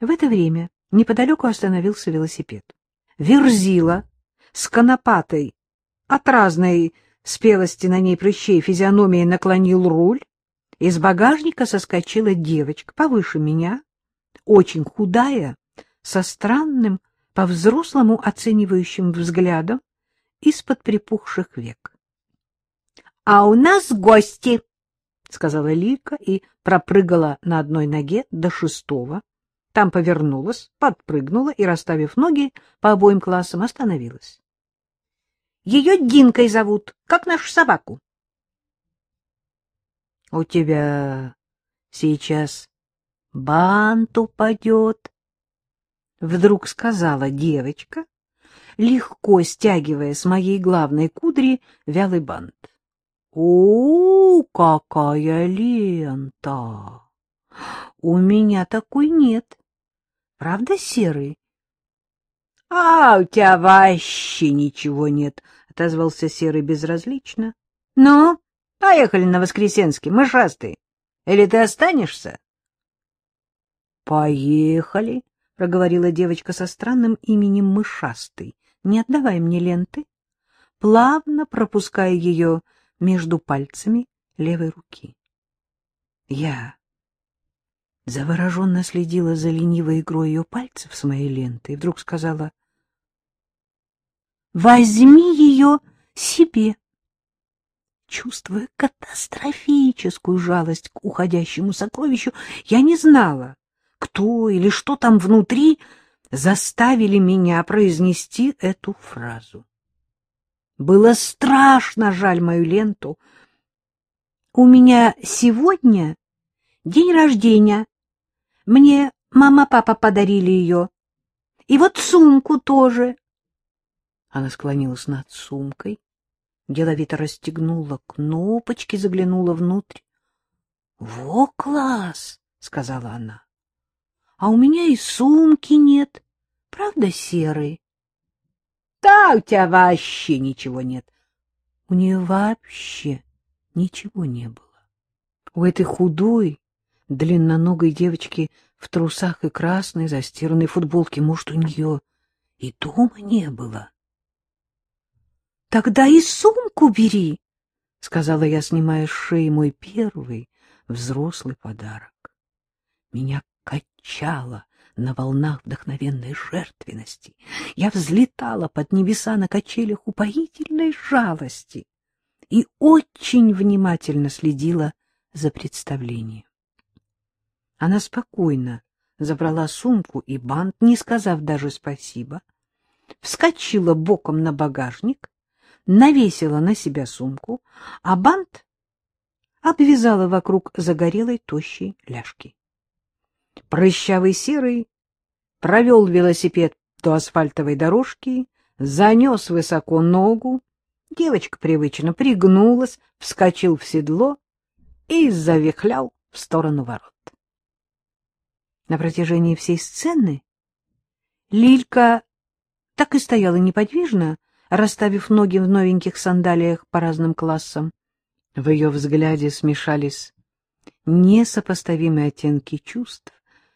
В это время неподалеку остановился велосипед. Верзила с конопатой от разной спелости на ней прыщей физиономией наклонил руль. Из багажника соскочила девочка повыше меня, очень худая, со странным, по-взрослому оценивающим взглядом из-под припухших век. — А у нас гости! — сказала Лика и пропрыгала на одной ноге до шестого. Там повернулась, подпрыгнула и, расставив ноги по обоим классам, остановилась. — Ее Динкой зовут, как нашу собаку. — У тебя сейчас бант упадет, — вдруг сказала девочка, легко стягивая с моей главной кудри вялый бант. — О, какая лента! У меня такой нет. Правда, серый? — А у тебя вообще ничего нет, — отозвался серый безразлично. — Ну, поехали на Воскресенский, мышастый. Или ты останешься? — Поехали, — проговорила девочка со странным именем Мышастый, не отдавай мне ленты, плавно пропуская ее между пальцами левой руки. Я завороженно следила за ленивой игрой ее пальцев с моей лентой и вдруг сказала «Возьми ее себе!» Чувствуя катастрофическую жалость к уходящему сокровищу, я не знала, кто или что там внутри заставили меня произнести эту фразу. Было страшно жаль мою ленту. У меня сегодня день рождения. Мне мама-папа подарили ее. И вот сумку тоже. Она склонилась над сумкой, деловито расстегнула кнопочки, заглянула внутрь. — Во класс! — сказала она а у меня и сумки нет. Правда, серый? — Да, у тебя вообще ничего нет. У нее вообще ничего не было. У этой худой, длинноногой девочки в трусах и красной застиранной футболке, может, у нее и дома не было. — Тогда и сумку бери, — сказала я, снимая с шеи мой первый взрослый подарок. Меня качала на волнах вдохновенной жертвенности. Я взлетала под небеса на качелях упоительной жалости и очень внимательно следила за представлением. Она спокойно забрала сумку и бант, не сказав даже спасибо, вскочила боком на багажник, навесила на себя сумку, а бант обвязала вокруг загорелой тощей ляжки. Прыщавый серый провел велосипед до асфальтовой дорожки, занес высоко ногу. Девочка привычно пригнулась, вскочил в седло и завихлял в сторону ворот. На протяжении всей сцены Лилька так и стояла неподвижно, расставив ноги в новеньких сандалиях по разным классам. В ее взгляде смешались несопоставимые оттенки чувств,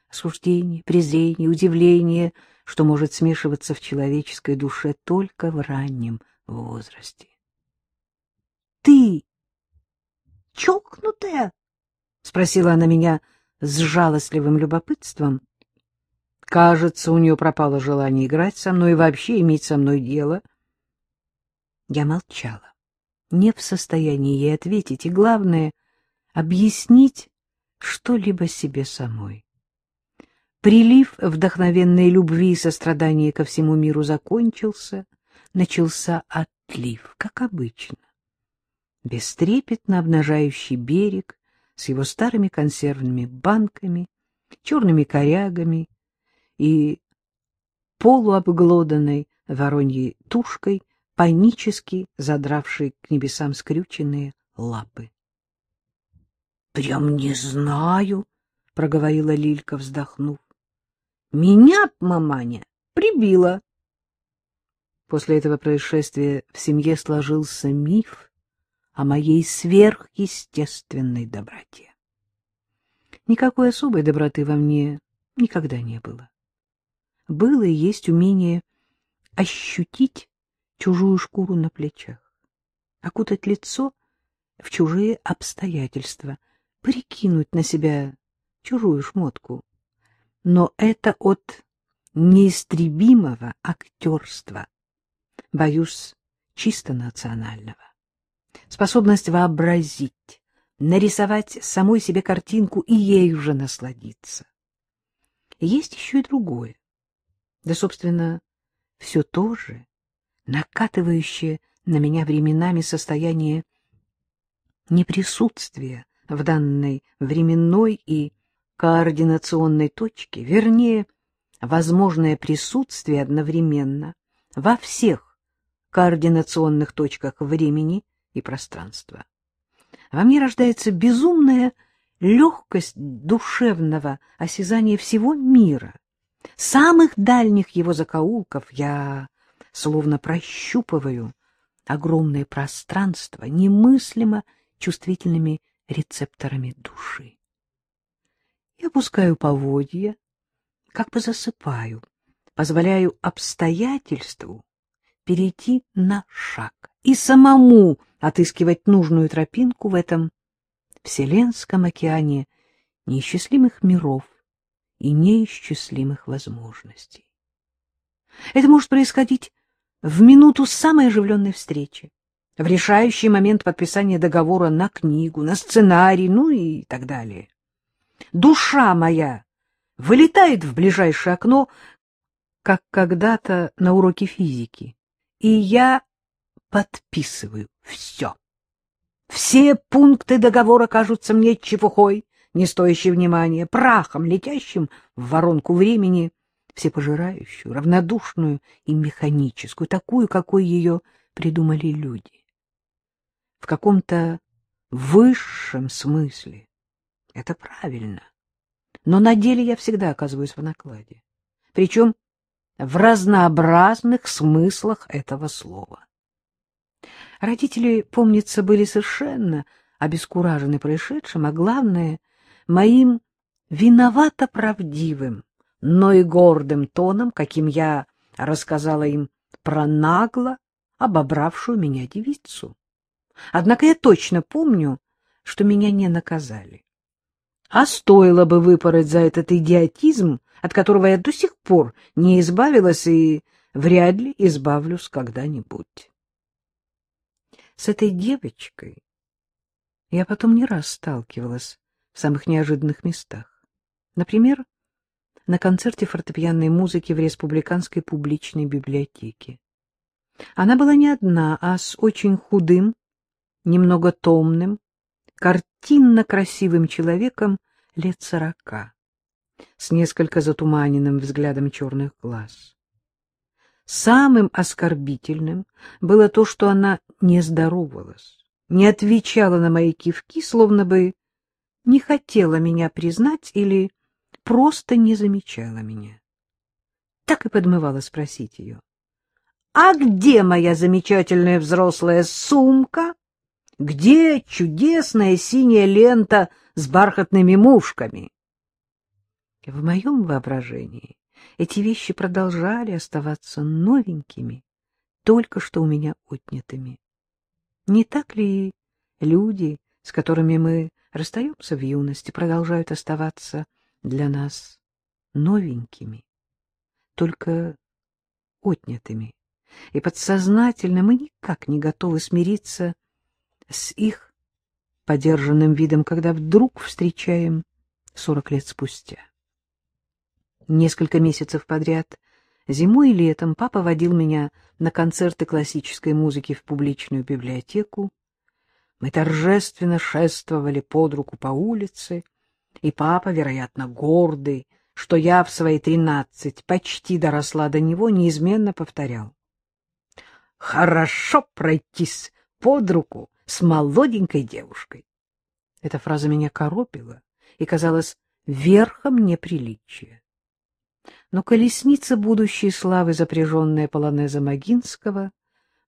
осуждение, презрение, удивление, что может смешиваться в человеческой душе только в раннем возрасте. — Ты чокнутая? — спросила она меня с жалостливым любопытством. Кажется, у нее пропало желание играть со мной и вообще иметь со мной дело. Я молчала, не в состоянии ей ответить, и, главное, объяснить что-либо себе самой. Прилив вдохновенной любви и сострадания ко всему миру закончился, начался отлив, как обычно. Бестрепетно обнажающий берег с его старыми консервными банками, черными корягами и полуобглоданной вороньей тушкой, панически задравшей к небесам скрюченные лапы. — Прям не знаю, — проговорила Лилька, вздохнув. Меня маманя прибила. После этого происшествия в семье сложился миф о моей сверхъестественной доброте. Никакой особой доброты во мне никогда не было. Было и есть умение ощутить чужую шкуру на плечах, окутать лицо в чужие обстоятельства, прикинуть на себя чужую шмотку. Но это от неистребимого актерства, боюсь, чисто национального. Способность вообразить, нарисовать самой себе картинку и ею же насладиться. Есть еще и другое. Да, собственно, все то же, накатывающее на меня временами состояние неприсутствия в данной временной и координационной точке, вернее, возможное присутствие одновременно во всех координационных точках времени и пространства. Во мне рождается безумная легкость душевного осязания всего мира. Самых дальних его закоулков я словно прощупываю огромное пространство немыслимо чувствительными рецепторами души. Я опускаю поводья, как бы засыпаю, позволяю обстоятельству перейти на шаг и самому отыскивать нужную тропинку в этом вселенском океане неисчислимых миров и неисчислимых возможностей. Это может происходить в минуту самой оживленной встречи, в решающий момент подписания договора на книгу, на сценарий, ну и так далее. Душа моя вылетает в ближайшее окно, как когда-то на уроке физики, и я подписываю все. Все пункты договора кажутся мне чепухой, не стоящей внимания, прахом, летящим в воронку времени, всепожирающую, равнодушную и механическую, такую, какой ее придумали люди. В каком-то высшем смысле это правильно. Но на деле я всегда оказываюсь в накладе. Причем в разнообразных смыслах этого слова. Родители, помнится, были совершенно обескуражены происшедшим, а главное — моим виновато правдивым, но и гордым тоном, каким я рассказала им про нагло обобравшую меня девицу. Однако я точно помню, что меня не наказали. А стоило бы выпороть за этот идиотизм, от которого я до сих пор не избавилась и вряд ли избавлюсь когда-нибудь. С этой девочкой я потом не раз сталкивалась в самых неожиданных местах. Например, на концерте фортепианной музыки в Республиканской публичной библиотеке. Она была не одна, а с очень худым, немного томным, картинно красивым человеком лет сорока, с несколько затуманенным взглядом черных глаз. Самым оскорбительным было то, что она не здоровалась, не отвечала на мои кивки, словно бы не хотела меня признать или просто не замечала меня. Так и подмывала спросить ее. — А где моя замечательная взрослая сумка? Где чудесная синяя лента с бархатными мушками? В моем воображении эти вещи продолжали оставаться новенькими, только что у меня отнятыми. Не так ли люди, с которыми мы расстаемся в юности, продолжают оставаться для нас новенькими, только отнятыми, и подсознательно мы никак не готовы смириться с их подержанным видом, когда вдруг встречаем сорок лет спустя. Несколько месяцев подряд, зимой и летом, папа водил меня на концерты классической музыки в публичную библиотеку. Мы торжественно шествовали под руку по улице, и папа, вероятно, гордый, что я в свои тринадцать почти доросла до него, неизменно повторял. «Хорошо пройтись под руку с молоденькой девушкой». Эта фраза меня коробила и казалась верхом неприличия но колесница будущей славы, запряженная полонеза Магинского,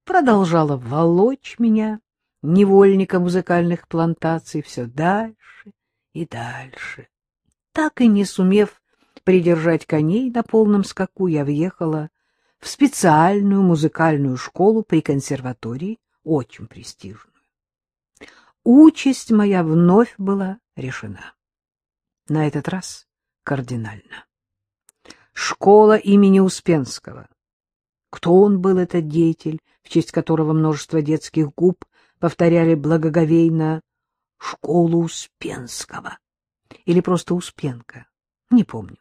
продолжала волочь меня, невольника музыкальных плантаций, все дальше и дальше, так и не сумев придержать коней на полном скаку, я въехала в специальную музыкальную школу при консерватории, очень престижную. Участь моя вновь была решена. На этот раз кардинально. Школа имени Успенского. Кто он был, этот деятель, в честь которого множество детских губ повторяли благоговейно «Школу Успенского» или просто Успенка, не помню.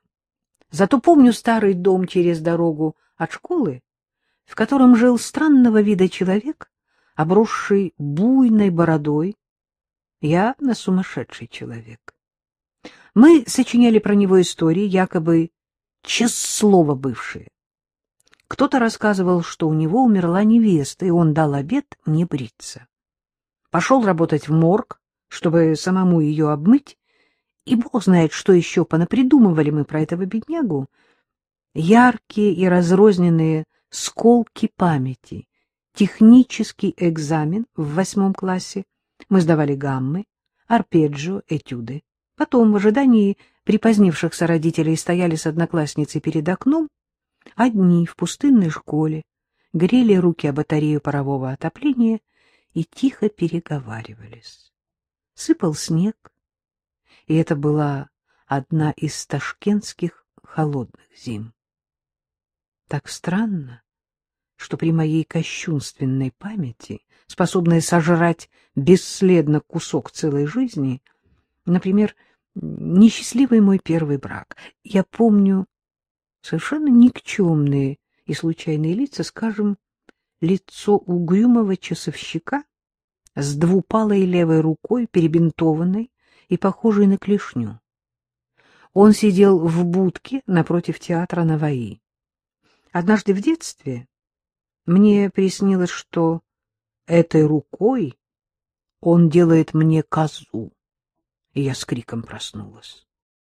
Зато помню старый дом через дорогу от школы, в котором жил странного вида человек, обросший буйной бородой, явно сумасшедший человек. Мы сочиняли про него истории, якобы честное бывшие. Кто-то рассказывал, что у него умерла невеста, и он дал обет не бриться. Пошел работать в морг, чтобы самому ее обмыть, и бог знает, что еще понапридумывали мы про этого беднягу. Яркие и разрозненные сколки памяти, технический экзамен в восьмом классе, мы сдавали гаммы, арпеджио, этюды. Потом, в ожидании припозднившихся родителей, стояли с одноклассницей перед окном, одни в пустынной школе, грели руки о батарею парового отопления и тихо переговаривались. Сыпал снег, и это была одна из ташкентских холодных зим. Так странно, что при моей кощунственной памяти, способной сожрать бесследно кусок целой жизни, например, несчастливый мой первый брак, я помню совершенно никчемные и случайные лица, скажем, лицо угрюмого часовщика с двупалой левой рукой, перебинтованной и похожей на клешню. Он сидел в будке напротив театра Наваи. Однажды в детстве мне приснилось, что этой рукой он делает мне козу, и я с криком проснулась.